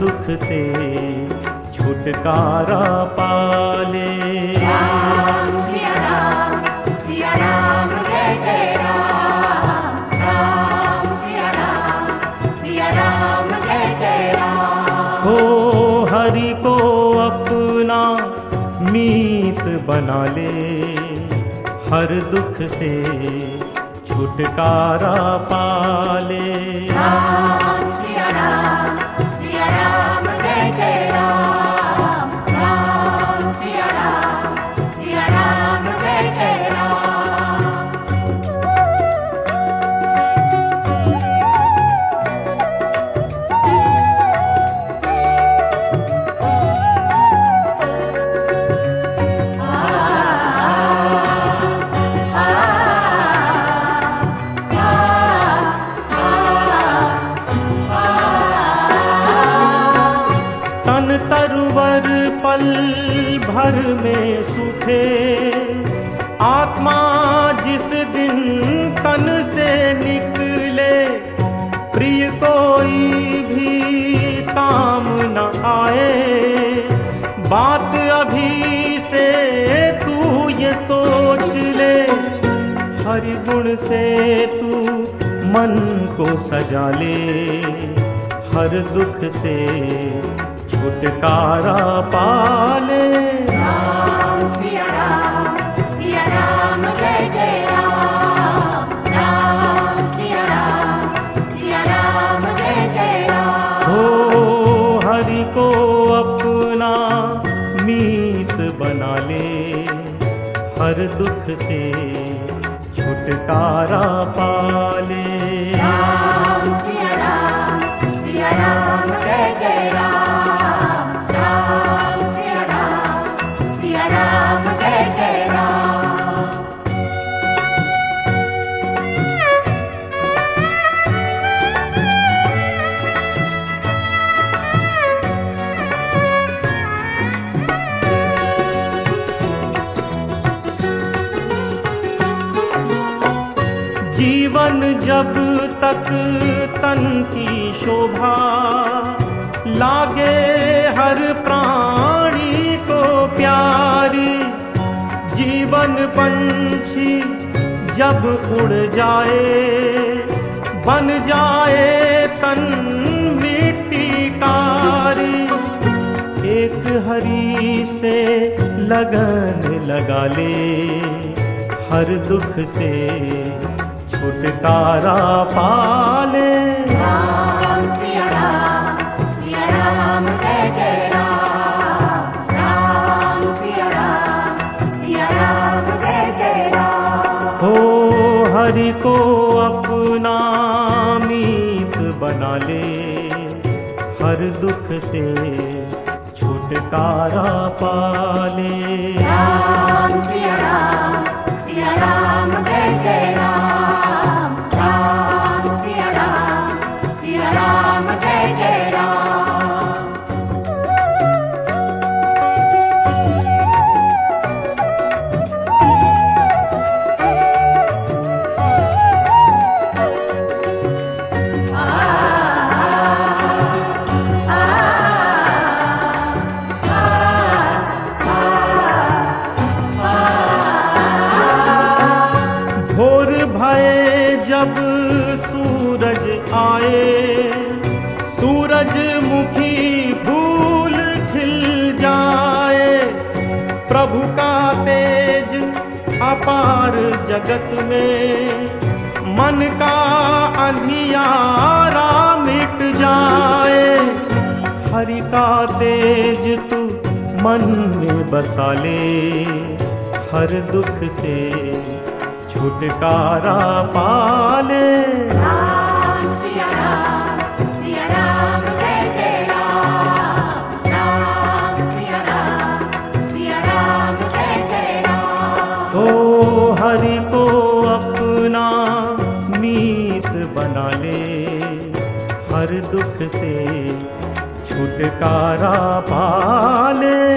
दुख से छुटकारा पाले। राम सिया राम सिया राम जय जय राम। राम सिया राम सिया राम जय जय राम। हो हरि को अपना मीत बना ले हर दुख से छुटकारा पाले। राम तन तरवर पल भर में सूखे। आत्मा जिस दिन तन से निकले, प्रिय कोई भी काम न आए। बात अभी से तू ये सोच ले, हरि गुण से तू मन को सजा ले, हर दुख से छुटकारा पाले। राम सिया राम सिया राम जय जय राम। राम सिया राम सिया राम जय जय राम। हो हरि को अपना मीत बना ले। हर दुख से छुटकारा पाले। जीवन जब तक तन की शोभा लागे हर प्राणी को प्यारी, जीवन पंछी जब उड़ जाए, बन जाए तन मिट्टी कारी। एक हरी से लगन लगा ले, हर दुख से छुटकारा पाले। राम सिया राम सिया राम जय जय राम। राम सिया राम सिया राम जय जय राम। हो हरि को अपना मीत बना ले। हर दुख से छुटकारा पाले राम भये जब सूरज आए, सूरज मुखी फूल खिल जाए। प्रभु का तेज अपार जगत में, मन का अंधियारा मिट जाए। हरि का तेज तू मन में बसा ले, हर दुख से छुटकारा पाले। ओ हरि को अपना मीत बना ले। हर दुख से छुटकारा पाले।